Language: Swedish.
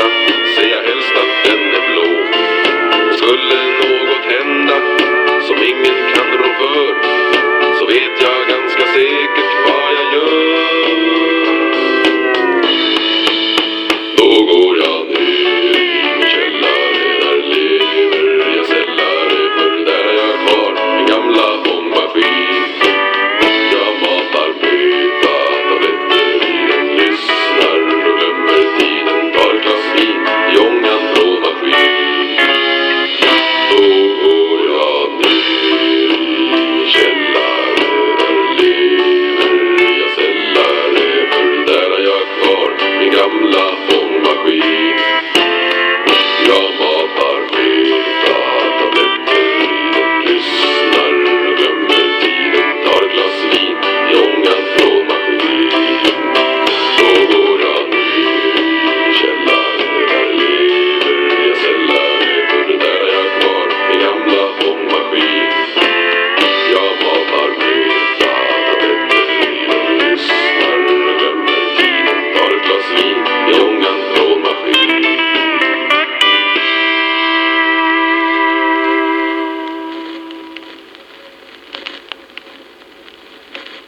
flyga ser jag helst att den är blå. Skulle något hända som ingen kan rå för så vet jag ganska säkert